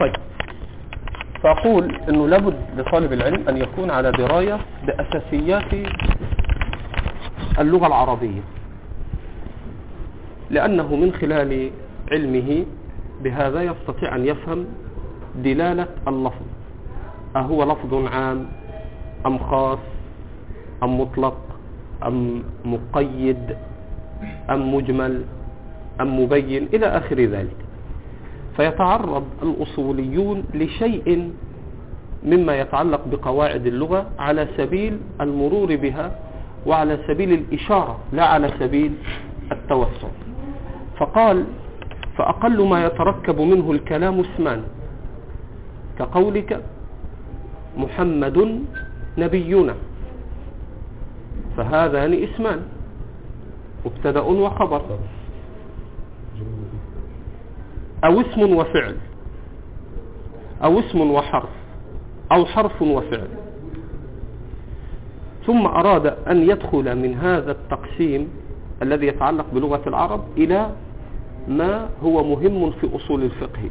طيب. فأقول أنه لابد لطالب العلم أن يكون على دراية بأساسيات اللغة العربية. لأنه من خلال علمه بهذا يستطيع أن يفهم دلالة اللفظ. أهو لفظ عام أم خاص أم مطلق أم مقيد أم مجمل أم مبين إلى آخر ذلك. فيتعرض الأصوليون لشيء مما يتعلق بقواعد اللغة على سبيل المرور بها وعلى سبيل الإشارة لا على سبيل التوسع. فقال فأقل ما يتركب منه الكلام اسمان. كقولك محمد نبينا. فهذان اسمان مبتدأ وخبر. أو اسم وفعل. أو اسم وحرف. أو حرف وفعل. ثم أراد أن يدخل من هذا التقسيم الذي يتعلق بلغة العرب إلى ما هو مهم في أصول الفقه.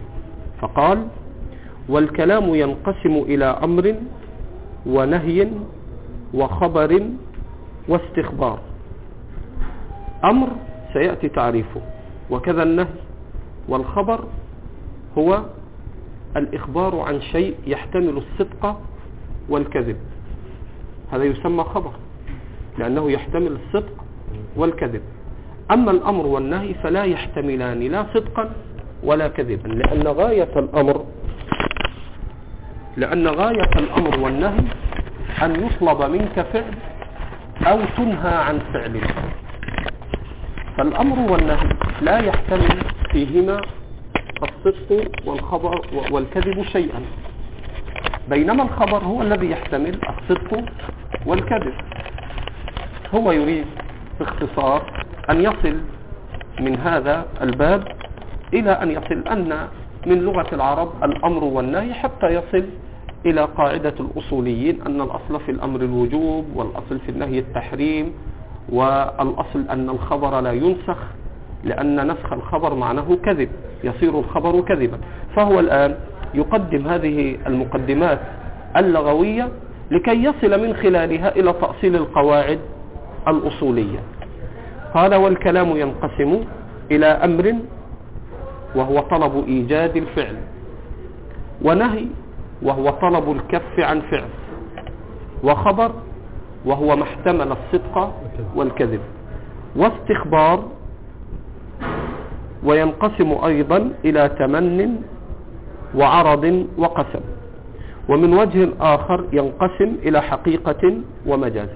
فقال والكلام ينقسم إلى أمر ونهي وخبر واستخبار. أمر سيأتي تعريفه وكذا النهي. والخبر هو الإخبار عن شيء يحتمل الصدق والكذب. هذا يسمى خبر لأنه يحتمل الصدق والكذب. أما الأمر والنهي فلا يحتملان لا صدقا ولا كذبا. لأن غاية الأمر لأن غاية الأمر والنهي أن يطلب منك فعل أو تنهى عن فعل. فالأمر والنهي لا يحتمل فيهما الصدق والخبر والكذب شيئا. بينما الخبر هو الذي يحتمل الصدق والكذب. هو يريد باختصار أن يصل من هذا الباب إلى أن يصل أن من لغة العرب الأمر والنهي حتى يصل إلى قاعدة الأصوليين أن الأصل في الأمر الوجوب والأصل في النهي التحريم والأصل أن الخبر لا ينسخ لأن نسخ الخبر معناه كذب يصير الخبر كذبا. فهو الآن يقدم هذه المقدمات اللغوية لكي يصل من خلالها إلى تأصيل القواعد الأصولية. قال والكلام ينقسم إلى أمر وهو طلب إيجاد الفعل ونهي وهو طلب الكف عن فعل وخبر وهو ما احتمل الصدق والكذب واستخبار وينقسم أيضا إلى تمن وعرض وقسم. ومن وجه آخر ينقسم إلى حقيقة ومجاز.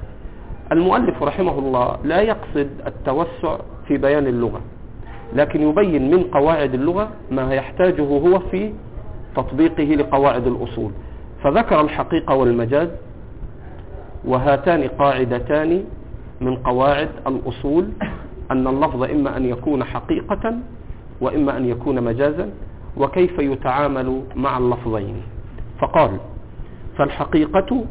المؤلف رحمه الله لا يقصد التوسع في بيان اللغة لكن يبين من قواعد اللغة ما يحتاجه هو في تطبيقه لقواعد الأصول. فذكر الحقيقة والمجاز وهاتان قاعدتان من قواعد الأصول أن اللفظ إما أن يكون حقيقة وإما أن يكون مجازا وكيف يتعامل مع اللفظين؟ فقال فالحقيقة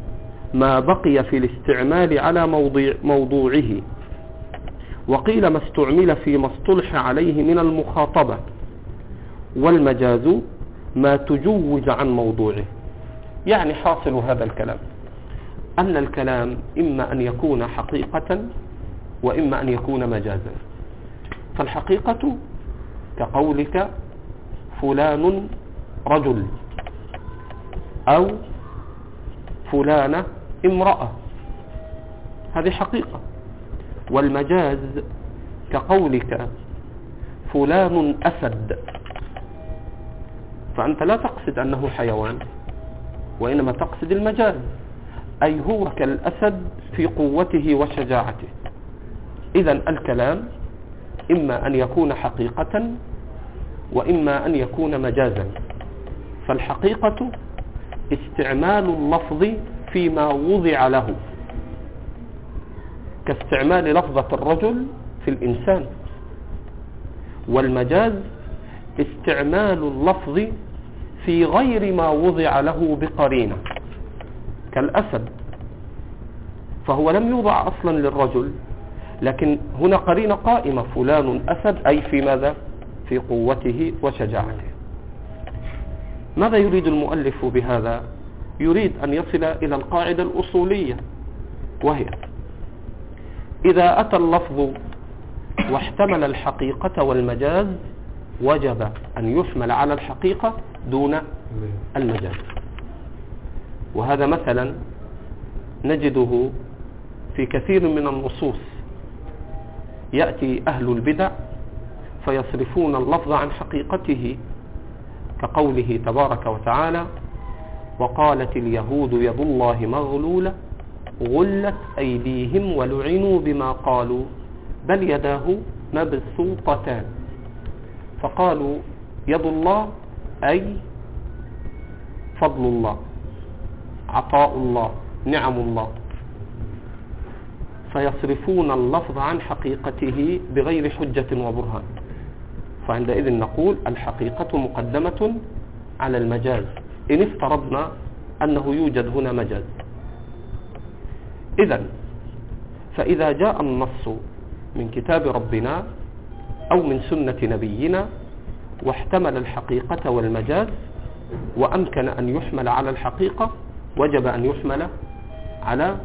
ما بقي في الاستعمال على موضوع موضوعه. وقيل ما استعمل فيما اصطلح عليه من المخاطبة. والمجاز ما تجوز عن موضوعه. يعني حاصل هذا الكلام. أن الكلام إما أن يكون حقيقة وإما أن يكون مجازا. فالحقيقة كقولك فلان رجل أو فلانة امرأة. هذه حقيقة. والمجاز كقولك فلان أسد. فأنت لا تقصد أنه حيوان وإنما تقصد المجاز. أي هو كالأسد في قوته وشجاعته. إذا الكلام إما أن يكون حقيقة وإما أن يكون مجازا. فالحقيقة استعمال اللفظ فيما وضع له كاستعمال لفظة الرجل في الإنسان. والمجاز استعمال اللفظ في غير ما وضع له بقرينة كالأسد. فهو لم يوضع أصلا للرجل. لكن هنا قرينة قائمة. فلان أسد أي في ماذا؟ في قوته وشجاعته. ماذا يريد المؤلف بهذا؟ يريد أن يصل إلى القاعدة الأصولية وهي إذا أتى اللفظ واحتمل الحقيقة والمجاز وجب أن يحمل على الحقيقة دون المجاز. وهذا مثلا نجده في كثير من النصوص. يأتي أهل البدع فيصرفون اللفظ عن حقيقته كقوله تبارك وتعالى وقالت اليهود يد الله مغلولة غلت أيديهم ولعنوا بما قالوا بل يداه مبسوطتان. فقالوا يد الله أي فضل الله عطاء الله نعم الله. فيصرفون اللفظ عن حقيقته بغير حجة وبرهان. فعندئذ نقول الحقيقة مقدمة على المجاز. إن افترضنا أنه يوجد هنا مجاز. إذا فإذا جاء النص من كتاب ربنا أو من سنة نبينا واحتمل الحقيقة والمجاز وأمكن أن يحمل على الحقيقة وجب أن يحمل على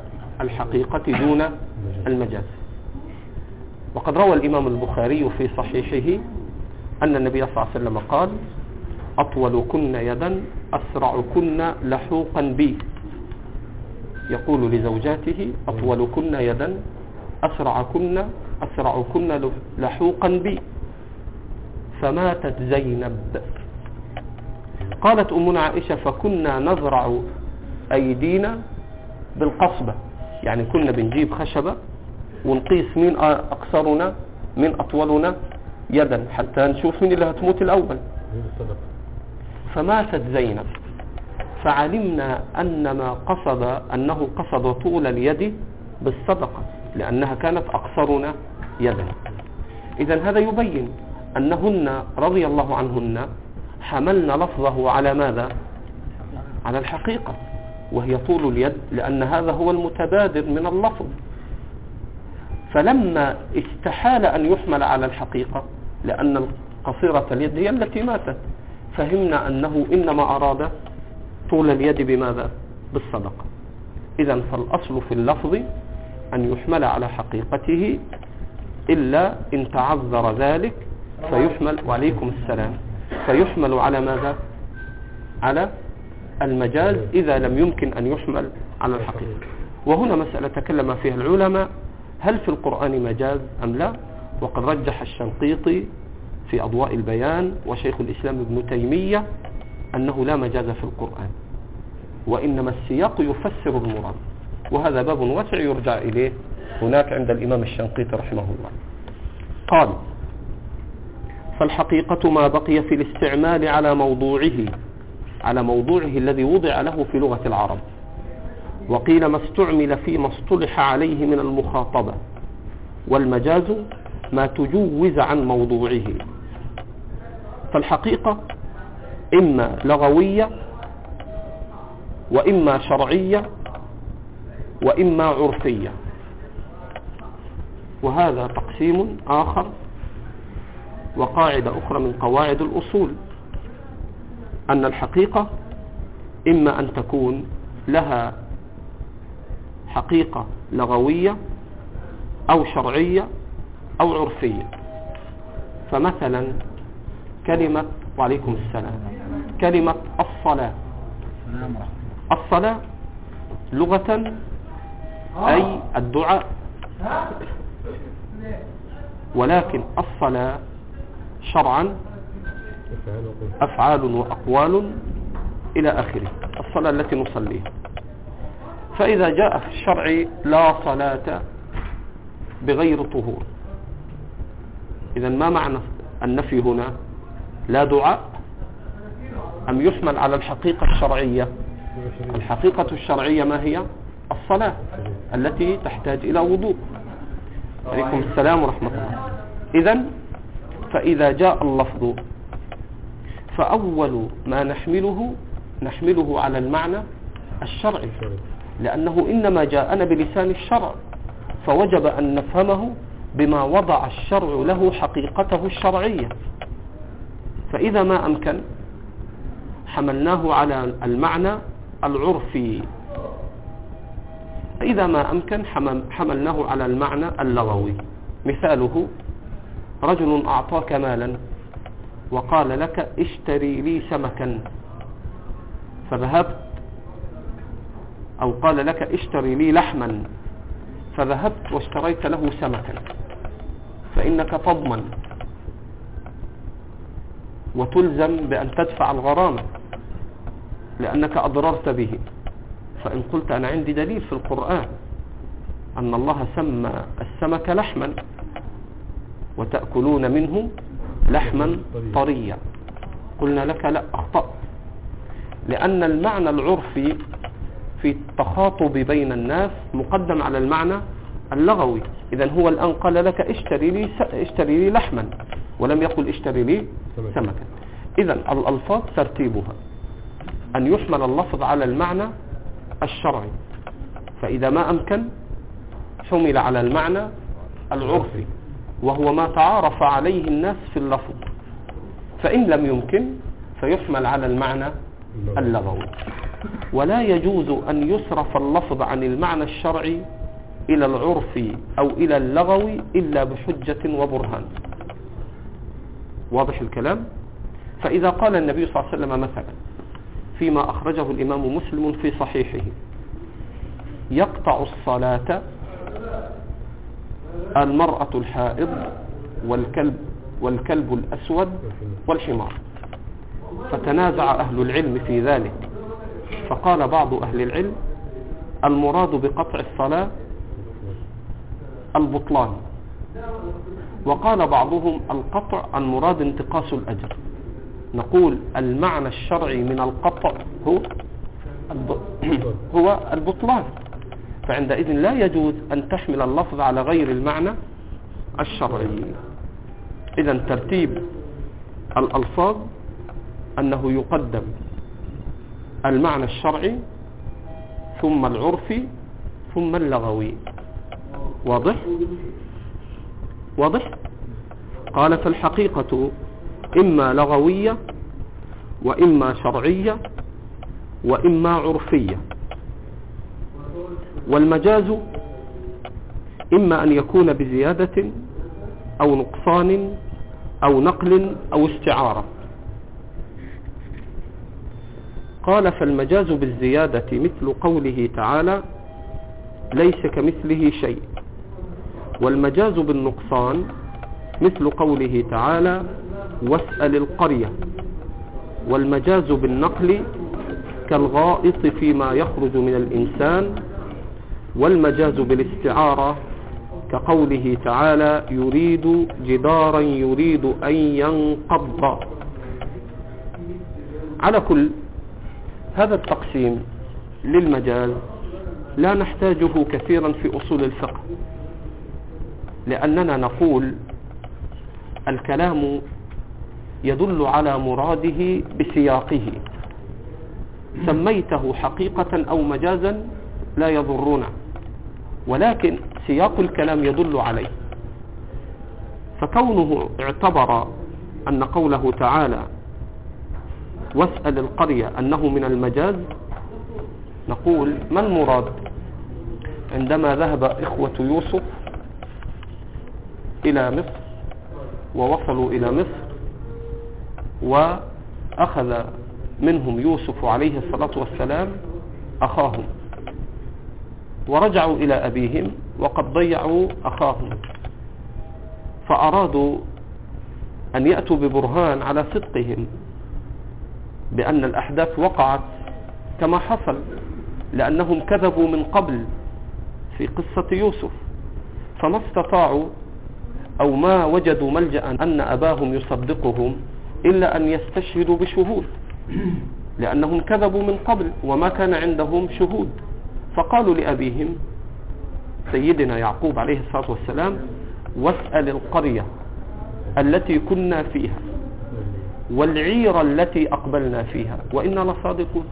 الحقيقة دون المجاز. وقد روى الإمام البخاري في صحيحه أن النبي صلى الله عليه وسلم قال أطولكن يدا أسرعكن لحوقا بي. يقول لزوجاته أطولكن يدا أسرعكن أسرعكن لحوقا بي. فماتت زينب. قالت أمنا عائشة فكنا نزرع أيدينا بالقصبة. يعني كنا بنجيب خشبة ونقيس مين أقصرنا من أطولنا يدا حتى نشوف مين اللي هتموت الأول. فماتت زينب. فعلمنا أن ما قصد أنه قصد طول اليد بالصدقة لأنها كانت أقصرنا يدا. إذا هذا يبين أنهن رضي الله عنهن حملنا لفظه على ماذا؟ على الحقيقة. وهي طول اليد لأن هذا هو المتبادر من اللفظ. فلما استحال أن يحمل على الحقيقة لأن قصيرة اليد هي التي ماتت فهمنا أنه إنما أراد طول اليد بماذا؟ بالصدقة. إذا فالأصل في اللفظ أن يحمل على حقيقته إلا إن تعذر ذلك فيحمل وعليكم السلام. فيحمل على ماذا؟ على المجاز إذا لم يمكن أن يحمل على الحقيقة. وهنا مسألة تكلم فيها العلماء هل في القرآن مجاز أم لا؟ وقد رجح الشنقيطي في أضواء البيان وشيخ الإسلام ابن تيمية أنه لا مجاز في القرآن وإنما السياق يفسر المراد. وهذا باب واسع يرجع إليه هناك عند الإمام الشنقيطي رحمه الله. قال فالحقيقة ما بقي في الاستعمال على موضوعه على موضوعه الذي وضع له في لغة العرب. وقيل ما استعمل فيما اصطلح عليه من المخاطبة. والمجاز ما تجوز عن موضوعه. فالحقيقة إما لغوية وإما شرعية وإما عرفية. وهذا تقسيم آخر وقاعدة أخرى من قواعد الأصول. أن الحقيقة إما أن تكون لها حقيقة لغوية أو شرعية أو عرفية. فمثلا كلمة وعليكم السلام. كلمة الصلاة. الصلاة لغة أي الدعاء. ولكن الصلاة شرعا أفعال وأقوال إلى آخره الصلاة التي نصليها. فإذا جاء في الشرع لا صلاة بغير طهور. إذا ما معنى النفي هنا؟ لا دعاء أم يحمل على الحقيقة الشرعية؟ الحقيقة الشرعية ما هي؟ الصلاة التي تحتاج إلى وضوء. عليكم السلام ورحمة الله. إذا فإذا جاء اللفظ فأول ما نحمله نحمله على المعنى الشرعي لأنه إنما جاءنا بلسان الشرع فوجب أن نفهمه بما وضع الشرع له حقيقته الشرعية. فإذا ما أمكن حملناه على المعنى العرفي. إذا ما أمكن حملناه على المعنى اللغوي. مثاله رجل أعطاك مالا. وقال لك اشتري لي سمكا. فذهبت أو قال لك اشتري لي لحما. فذهبت واشتريت له سمكا. فإنك تضمن وتلزم بأن تدفع الغرامة لأنك أضررت به. فإن قلت أنا عندي دليل في القرآن أن الله سمى السمك لحما وتأكلون منه لحما طريا. قلنا لك لا أخطأت لأن المعنى العرفي في التخاطب بين الناس مقدم على المعنى اللغوي. إذا هو الآن قال لك اشتري لي, اشتري لي لحما. ولم يقل اشتري لي سمكا إذا الألفاظ ترتيبها. أن يحمل اللفظ على المعنى الشرعي. فإذا ما أمكن حمل على المعنى العرفي. وهو ما تعارف عليه الناس في اللفظ. فإن لم يمكن فيحمل على المعنى اللغوي. ولا يجوز أن يصرف اللفظ عن المعنى الشرعي إلى العرف أو إلى اللغوي إلا بحجة وبرهان. واضح الكلام؟ فإذا قال النبي صلى الله عليه وسلم مثلا فيما أخرجه الإمام مسلم في صحيحه يقطع الصلاة المرأة الحائض والكلب والكلب الأسود والحمار. فتنازع أهل العلم في ذلك. فقال بعض أهل العلم المراد بقطع الصلاة البطلان. وقال بعضهم القطع المراد انتقاص الأجر. نقول المعنى الشرعي من القطع هو البطلان. فعندئذ لا يجوز أن تحمل اللفظ على غير المعنى الشرعي. إذا ترتيب الألفاظ أنه يقدم المعنى الشرعي ثم العرفي ثم اللغوي. واضح؟ واضح؟ قال فالحقيقة إما لغوية وإما شرعية وإما عرفية. والمجاز إما أن يكون بزيادة أو نقصان أو نقل أو استعارة. قال فالمجاز بالزيادة مثل قوله تعالى ليس كمثله شيء والمجاز بالنقصان مثل قوله تعالى واسأل القرية والمجاز بالنقل كالغائط فيما يخرج من الإنسان والمجاز بالاستعارة كقوله تعالى يريد جدارا يريد أن ينقض. على كل هذا التقسيم للمجاز لا نحتاجه كثيرا في أصول الفقه لأننا نقول الكلام يدل على مراده بسياقه. سميته حقيقة أو مجازا لا يضرنا. ولكن سياق الكلام يدل عليه. فكونه اعتبر أن قوله تعالى واسأل القرية أنه من المجاز نقول ما المراد؟ عندما ذهب إخوة يوسف إلى مصر ووصلوا إلى مصر وأخذ منهم يوسف عليه الصلاة والسلام أخاهم ورجعوا إلى أبيهم وقد ضيعوا أخاهم. فأرادوا أن يأتوا ببرهان على صدقهم بأن الأحداث وقعت كما حصل لأنهم كذبوا من قبل في قصة يوسف. فما استطاعوا أو ما وجدوا ملجأ أن أباهم يصدقهم إلا أن يستشهدوا بشهود لأنهم كذبوا من قبل وما كان عندهم شهود. فقالوا لأبيهم سيدنا يعقوب عليه الصلاة والسلام واسأل القرية التي كنا فيها والعير التي أقبلنا فيها وإنا لصادقون.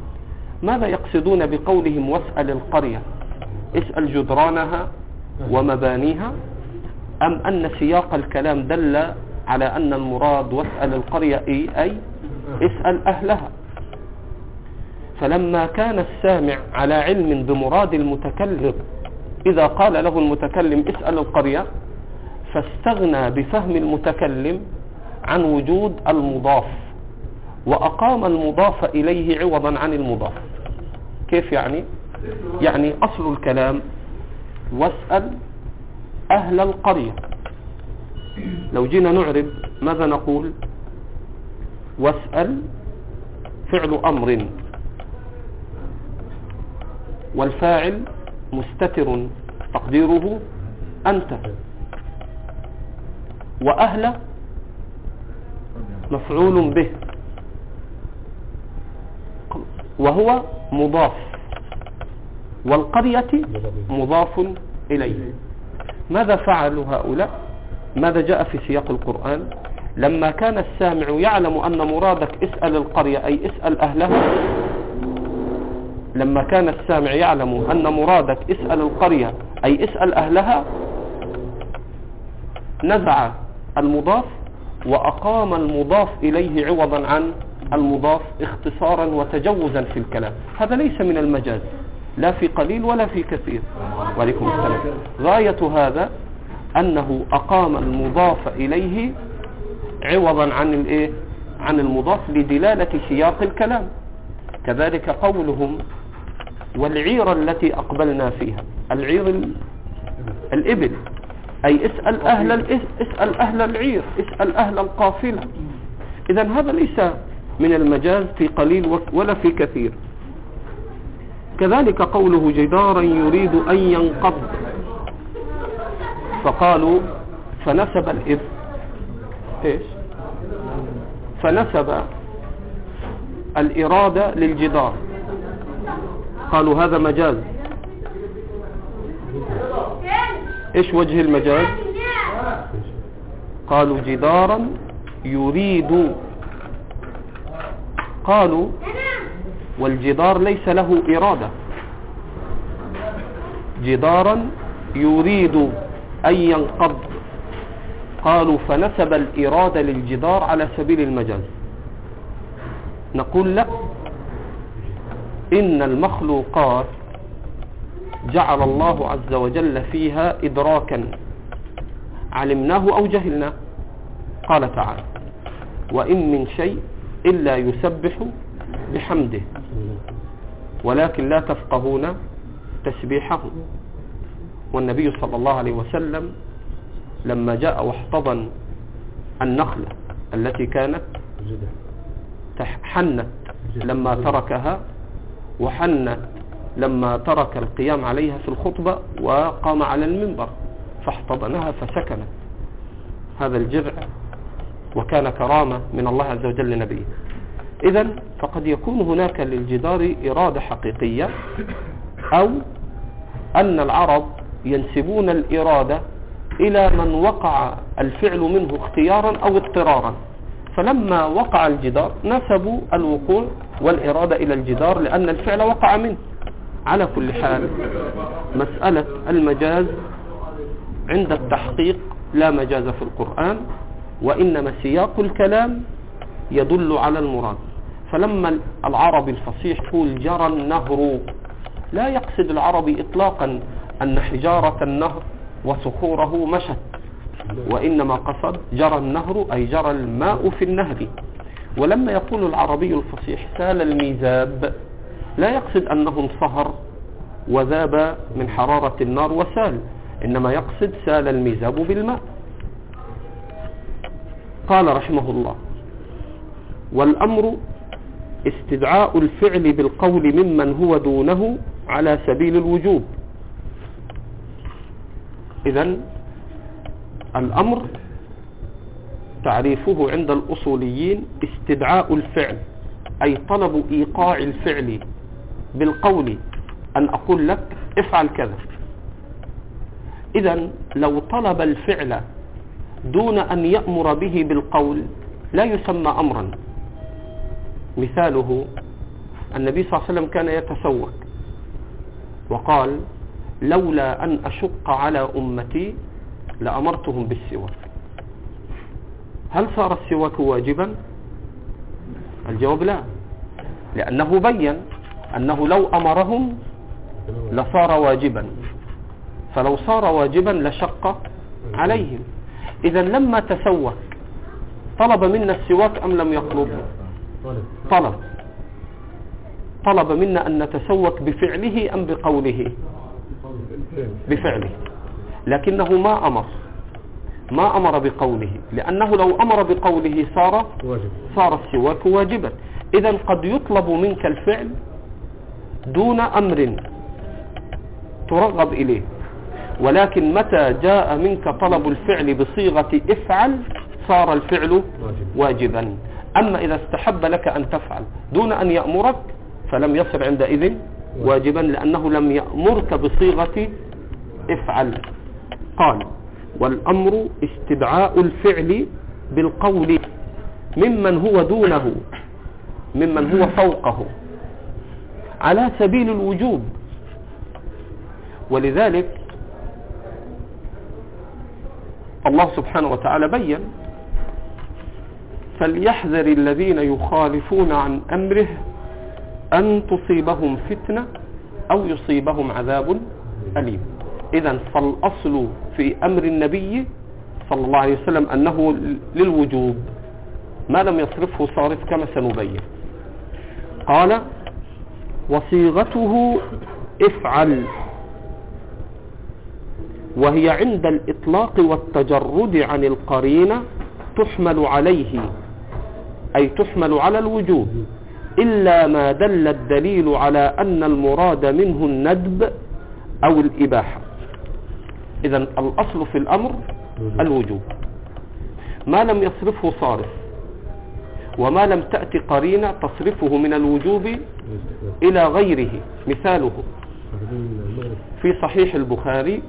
ماذا يقصدون بقولهم واسأل القرية؟ اسأل جدرانها ومبانيها؟ أم أن سياق الكلام دل على أن المراد واسأل القرية أي, أي اسأل أهلها. فلما كان السامع على علم بمراد المتكلم إذا قال له المتكلم اسأل القرية فاستغنى بفهم المتكلم عن وجود المضاف وأقام المضاف إليه عوضا عن المضاف. كيف يعني؟ يعني أصل الكلام واسأل أهل القرية. لو جينا نعرب ماذا نقول؟ واسأل فعل أمر. والفاعل مستتر تقديره أنت. وأهل مفعول به. وهو مضاف. والقرية مضاف إليه. ماذا فعلوا هؤلاء؟ ماذا جاء في سياق القرآن؟ لما كان السامع يعلم أن مرادك اسأل القرية أي اسأل أهلها لما كان السامع يعلم أن مرادك اسأل القرية أي اسأل أهلها نزع المضاف وأقام المضاف إليه عوضا عن المضاف اختصارا وتجوزا في الكلام. هذا ليس من المجاز لا في قليل ولا في كثير. وعليكم السلام. غاية هذا أنه أقام المضاف إليه عوضا عن الإيه؟ عن المضاف لدلالة سياق الكلام. كذلك قولهم والعير التي أقبلنا فيها. العير الإبل. أي اسأل أهل اسأل أهل العير. اسأل أهل القافلة. إذا هذا ليس من المجاز في قليل ولا في كثير. كذلك قوله جدارا يريد أن ينقض. فقالوا فنسب الإذ إيش؟ فنسب الإرادة للجدار. قالوا هذا مجاز إيش وجه المجاز قالوا جدارا يريد. قالوا والجدار ليس له إرادة. جدارا يريد أن ينقض. قالوا فنسب الإرادة للجدار على سبيل المجاز نقول لا. إن المخلوقات جعل الله عز وجل فيها إدراكا. علمناه أو جهلناه قال تعالى وإن من شيء إلا يسبح بحمده ولكن لا تفقهون تسبيحه. والنبي صلى الله عليه وسلم لما جاء واحتضن النخلة التي كانت حنت لما تركها وحنت لما ترك القيام عليها في الخطبة وقام على المنبر فاحتضنها فسكنت. هذا الجذع وكان كرامة من الله عز وجل لنبيه. إذا فقد يكون هناك للجدار إرادة حقيقية أو أن العرب ينسبون الإرادة إلى من وقع الفعل منه اختيارا أو اضطرارا. فلما وقع الجدار نسبوا الوقوع والإرادة إلى الجدار لأن الفعل وقع منه. على كل حال مسألة المجاز عند التحقيق لا مجاز في القرآن وإنما سياق الكلام يدل على المراد. فلما العربي الفصيح يقول جرى النهر لا يقصد العربي إطلاقا أن حجارة النهر وصخوره مشت وإنما قصد جرى النهر أي جرى الماء في النهر. ولما يقول العربي الفصيح سال الميزاب. لا يقصد أنه انصهر وذاب من حرارة النار وسال إنما يقصد سال الميزاب بالماء. قال رحمه الله والأمر استدعاء الفعل بالقول ممن هو دونه على سبيل الوجوب. إذا الأمر تعريفه عند الأصوليين استدعاء الفعل أي طلب إيقاع الفعل بالقول أن أقول لك افعل كذا. إذا لو طلب الفعل دون أن يأمر به بالقول لا يسمى أمرا. مثاله النبي صلى الله عليه وسلم كان يتسوق وقال لولا أن أشق على أمتي لأمرتهم بالسواك هل صار السواك واجبا؟ الجواب لا. لأنه بين أنه لو أمرهم لصار واجبا. فلو صار واجبا لشق عليهم. إذا لما تسوك طلب منا السواك أم لم يطلب؟ طلب. طلب منا أن نتسوك بفعله أم بقوله؟ بفعله. لكنه ما أمر. ما أمر بقوله لأنه لو أمر بقوله صار واجب. صار السواك واجبا. إذا قد يطلب منك الفعل دون أمر ترغب إليه. ولكن متى جاء منك طلب الفعل بصيغة افعل صار الفعل واجب. واجبا. أما إذا استحب لك أن تفعل دون أن يأمرك فلم يصر عندئذ واجبا لأنه لم يأمرك بصيغة افعل. قال والأمر استدعاء الفعل بالقول ممن هو دونه ممن هو فوقه على سبيل الوجوب. ولذلك الله سبحانه وتعالى بين فليحذر الذين يخالفون عن أمره أن تصيبهم فتنة أو يصيبهم عذاب أليم. إذا فالأصل في أمر النبي صلى الله عليه وسلم أنه للوجوب ما لم يصرفه صارف كما سنبين. قال وصيغته افعل. وهي عند الإطلاق والتجرد عن القرينة تحمل عليه أي تحمل على الوجوب إلا ما دل الدليل على أن المراد منه الندب أو الإباحة. إذا الأصل في الأمر الوجوب. ما لم يصرفه صارف وما لم تأتي قرينة تصرفه من الوجوب إلى غيره مثاله. في صحيح البخاري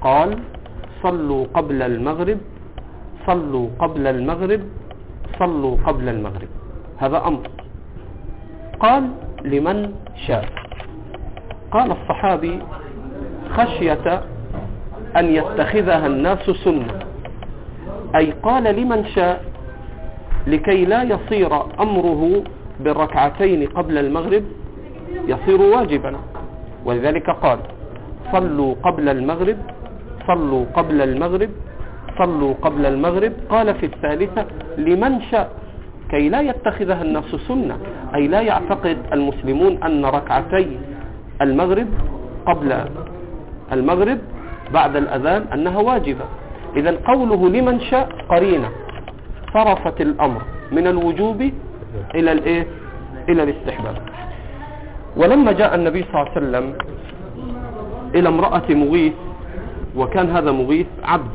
قال صلوا قبل المغرب صلوا قبل المغرب صلوا قبل المغرب. هذا أمر. قال لمن شاء. قال الصحابي خشية أن يتخذها الناس سنة. أي قال لمن شاء لكي لا يصير أمره بالركعتين قبل المغرب يصير واجبا. ولذلك قال صلوا قبل المغرب صلوا قبل المغرب صلوا قبل المغرب. قال في الثالثة لمن شاء كي لا يتخذها الناس سنة. أي لا يعتقد المسلمون أن ركعتي المغرب قبل المغرب بعد الأذان أنها واجبة. إذا قوله لمن شاء قرينة. صرفت الأمر من الوجوب إلى الإيه؟ إلى الاستحباب. ولما جاء النبي صلى الله عليه وسلم إلى امرأة مغيث وكان هذا مغيث عبد.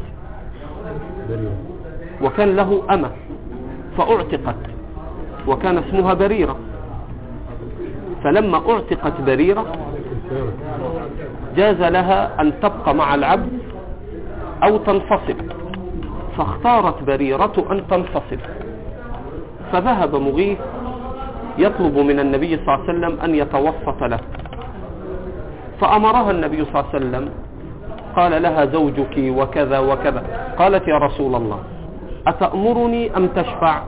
وكان له أمة فأعتقت وكان اسمها بريرة. فلما أعتقت بريرة جاز لها أن تبقى مع العبد أو تنفصل. فاختارت بريرة أن تنفصل. فذهب مغيث يطلب من النبي صلى الله عليه وسلم أن يتوسط له. فأمرها النبي صلى الله عليه وسلم قال لها زوجك وكذا وكذا. قالت يا رسول الله أتأمرني أم تشفع؟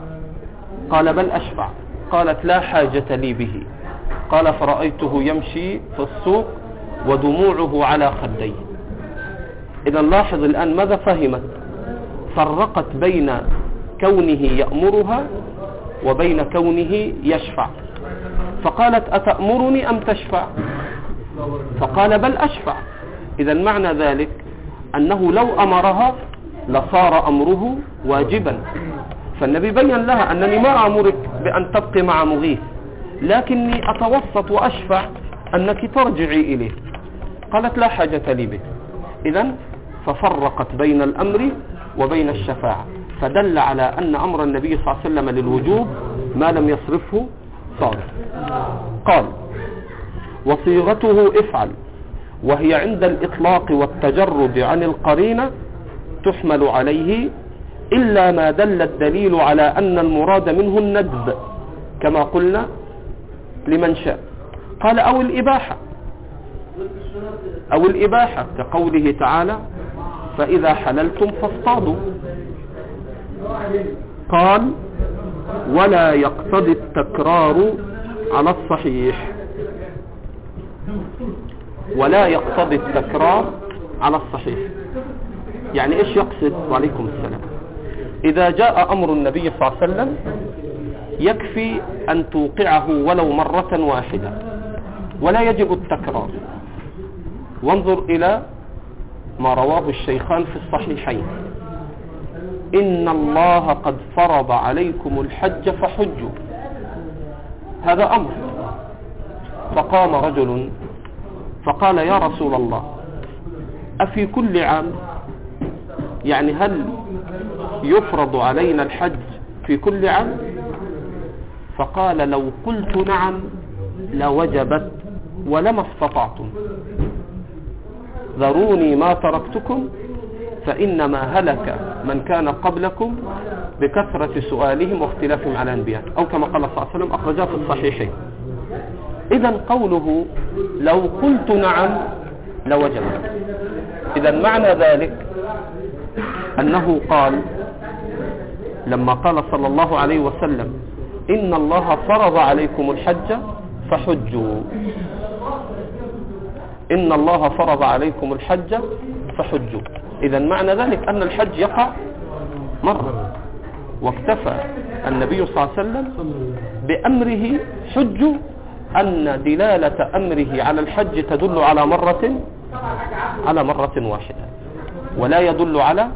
قال بل أشفع. قالت لا حاجة لي به. قال فرأيته يمشي في السوق ودموعه على خديه. إذا لاحظ الآن ماذا فهمت؟ فرقت بين كونه يأمرها وبين كونه يشفع. فقالت أتأمرني أم تشفع؟ فقال بل أشفع. إذا معنى ذلك أنه لو أمرها لصار أمره واجبا. فالنبي بين لها أنني ما أمرك بأن تبقي مع مغيث. لكني أتوسط وأشفع أنك ترجعي إليه. قالت لا حاجة لي به. إذا ففرقت بين الأمر وبين الشفاعة. فدل على أن أمر النبي صلى الله عليه وسلم للوجوب ما لم يصرفه صالح قال وصيغته افعل وهي عند الإطلاق والتجرد عن القرينة تحمل عليه إلا ما دل الدليل على أن المراد منه الندب. كما قلنا لمن شاء. قال أو الإباحة. أو الإباحة كقوله تعالى فإذا حللتم فاصطادوا. قال ولا يقتضي التكرار على الصحيح. ولا يقتضي التكرار على الصحيح. يعني إيش يقصد؟ وعليكم السلام. إذا جاء أمر النبي صلى الله عليه وسلم يكفي أن توقعه ولو مرة واحدة. ولا يجب التكرار. وانظر إلى ما رواه الشيخان في الصحيحين. إن الله قد فرض عليكم الحج فحجوا. هذا أمر. فقام رجل فقال يا رسول الله أفي كل عام؟ يعني هل يفرض علينا الحج في كل عام؟ فقال لو قلت نعم لوجبت ولما استطعتم. ذروني ما تركتكم فإنما هلك من كان قبلكم بكثرة سؤالهم واختلافهم على أنبياء أو كما قال صلى الله عليه وسلم أخرجاه في الصحيحين. إذا قوله لو قلت نعم لوجبت. إذا معنى ذلك أنه قال لما قال صلى الله عليه وسلم إن الله فرض عليكم الحج فحجوا إن الله فرض عليكم الحج فحجوا إذا معنى ذلك أن الحج يقع مرة. واكتفى النبي صلى الله عليه وسلم بأمره حجوا أن دلالة أمره على الحج تدل على مرة على مرة واحدة. ولا يدل على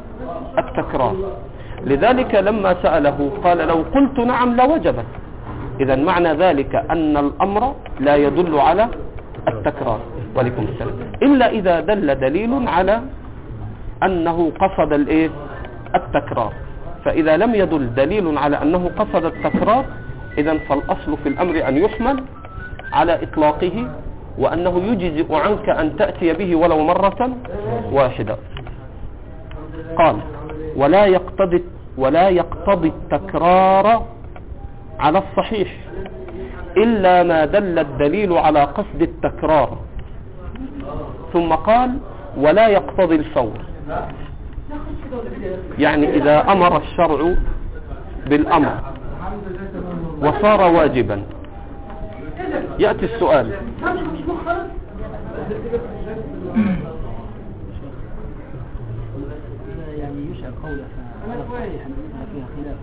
التكرار. لذلك لما سأله قال لو قلت نعم لوجبت. إذا معنى ذلك أن الأمر لا يدل على التكرار. وعليكم السلام. إلا إذا دل دليل على أنه قصد الإيه؟ التكرار. فإذا لم يدل دليل على أنه قصد التكرار إذا فالأصل في الأمر أن يحمل على إطلاقه وأنه يجزئ عنك أن تأتي به ولو مرة واحدة. قال ولا يقتضي ولا يقتضي التكرار على الصحيح إلا ما دل الدليل على قصد التكرار. ثم قال ولا يقتضي الفور. يعني إذا أمر الشرع بالأمر وصار واجبا. يأتي السؤال.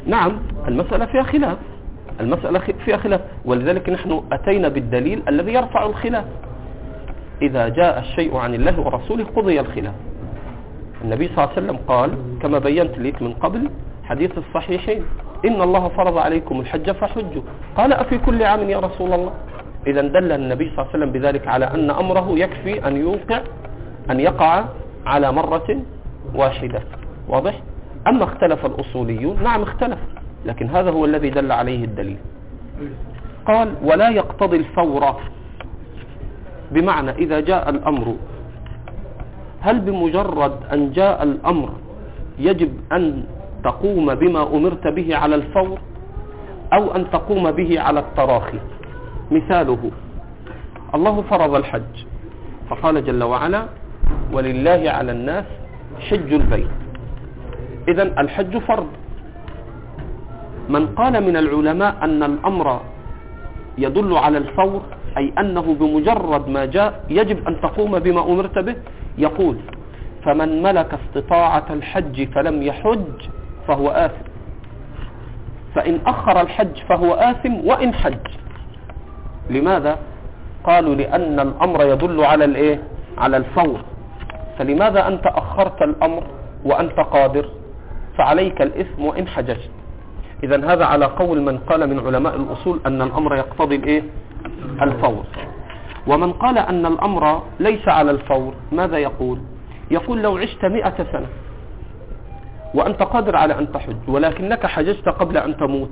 نعم المسألة فيها خلاف. المسألة فيها خلاف. ولذلك نحن أتينا بالدليل الذي يرفع الخلاف. إذا جاء الشيء عن الله ورسوله قضي الخلاف. النبي صلى الله عليه وسلم قال كما بينت لك من قبل حديث الصحيحين إن الله فرض عليكم الحج فحجوا. قال أفي كل عام يا رسول الله؟ إذا دل النبي صلى الله عليه وسلم بذلك على أن أمره يكفي أن يوقع أن يقع على مرة واحدة. واضح؟ أما اختلف الأصوليون نعم اختلف لكن هذا هو الذي دل عليه الدليل. قال ولا يقتضي الفور. بمعنى إذا جاء الأمر هل بمجرد أن جاء الأمر يجب أن تقوم بما أمرت به على الفور أو أن تقوم به على التراخي؟ مثاله الله فرض الحج فقال جل وعلا ولله على الناس حج البيت. إذا الحج فرض. من قال من العلماء أن الأمر يدل على الفور أي أنه بمجرد ما جاء يجب أن تقوم بما أمرت به يقول فمن ملك استطاعة الحج فلم يحج فهو آثم. فإن أخر الحج فهو آثم وإن حج. لماذا؟ قالوا لأن الأمر يدل على الإيه؟ على الفور. فلماذا أنت أخرت الأمر وأنت قادر؟ فعليك الإثم وإن حججت. إذا هذا على قول من قال من علماء الأصول أن الأمر يقتضي الإيه؟ الفور. ومن قال أن الأمر ليس على الفور ماذا يقول؟ يقول لو عشت مئة سنة وأنت قادر على أن تحج ولكنك حججت قبل أن تموت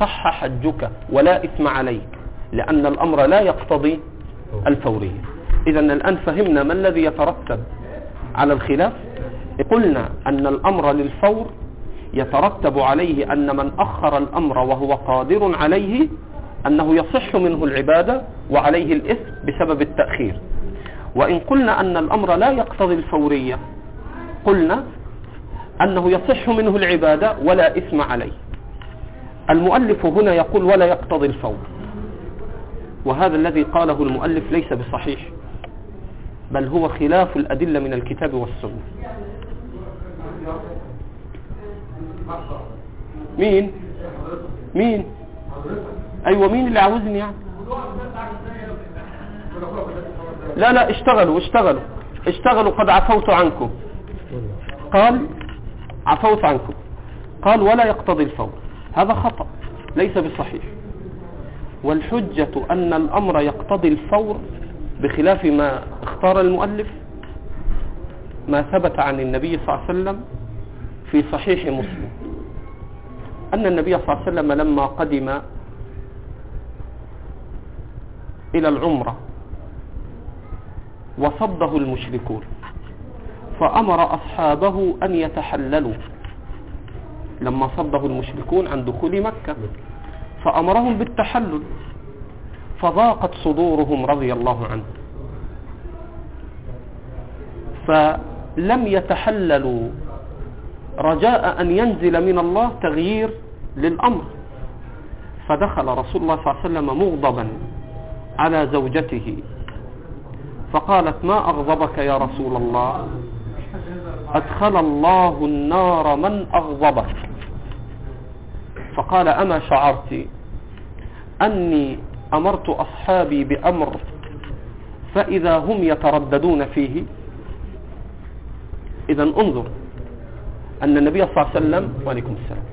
صح حجك ولا إثم عليك لأن الأمر لا يقتضي الفورية. إذا الآن فهمنا ما الذي يترتب على الخلاف؟ قلنا أن الأمر للفور يترتب عليه أن من أخر الأمر وهو قادر عليه أنه يصح منه العبادة وعليه الإثم بسبب التأخير. وإن قلنا أن الأمر لا يقتضي الفورية قلنا أنه يصح منه العبادة ولا إثم عليه. المؤلف هنا يقول ولا يقتضي الفور. وهذا الذي قاله المؤلف ليس بصحيح بل هو خلاف الأدلة من الكتاب والسنة. مين؟ مين؟ أيوه مين اللي عاوزني يعني؟ لا لا اشتغلوا اشتغلوا اشتغلوا قد عفوت عنكم. قال عفوت عنكم. قال ولا يقتضي الفور هذا خطأ ليس بصحيح. والحجة أن الأمر يقتضي الفور بخلاف ما اختار المؤلف. ما ثبت عن النبي صلى الله عليه وسلم في صحيح مسلم. أن النبي صلى الله عليه وسلم لما قدم إلى العمرة وصده المشركون فأمر أصحابه أن يتحللوا. لما صده المشركون عن دخول مكة فأمرهم بالتحلل فضاقت صدورهم رضي الله عنهم. فلم يتحللوا رجاء أن ينزل من الله تغيير للأمر. فدخل رسول الله صلى الله عليه وسلم مغضبا على زوجته. فقالت ما أغضبك يا رسول الله؟ أدخل الله النار من أغضبك. فقال أما شعرت؟ أني أمرت أصحابي بأمر فإذا هم يترددون فيه إذا انظر أن النبي صلى الله عليه وسلم وعليكم السلام.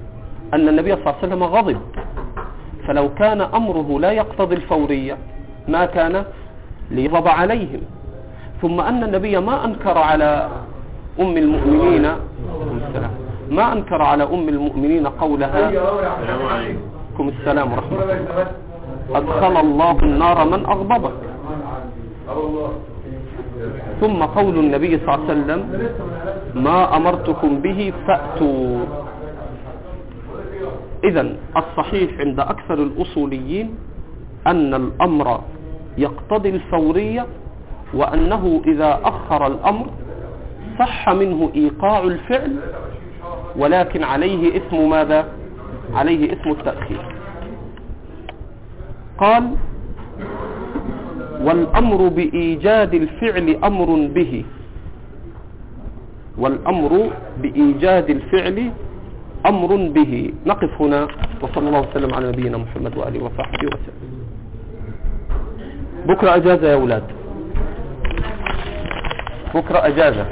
أن النبي صلى الله عليه وسلم غضب. فلو كان أمره لا يقتضي الفورية ما كان ليغضب عليهم. ثم أن النبي ما أنكر على أم المؤمنين السلام. ما أنكر على أم المؤمنين قولها عليكم. السلام ورحمة الله. أدخل الله النار من أغضبك. ثم قول النبي صلى الله عليه وسلم ما أمرتكم به فأتوا. إذا الصحيح عند أكثر الأصوليين أن الأمر يقتضي الفورية وأنه إذا أخر الأمر صح منه إيقاع الفعل ولكن عليه اسم ماذا؟ عليه اسم التأخير. قال والأمر بإيجاد الفعل أمر به. والأمر بإيجاد الفعل أمر به. نقف هنا وصلى الله وسلم على نبينا محمد وآله وصحبه وسلم. بكرة أجازة يا أولاد. بكرة أجازة.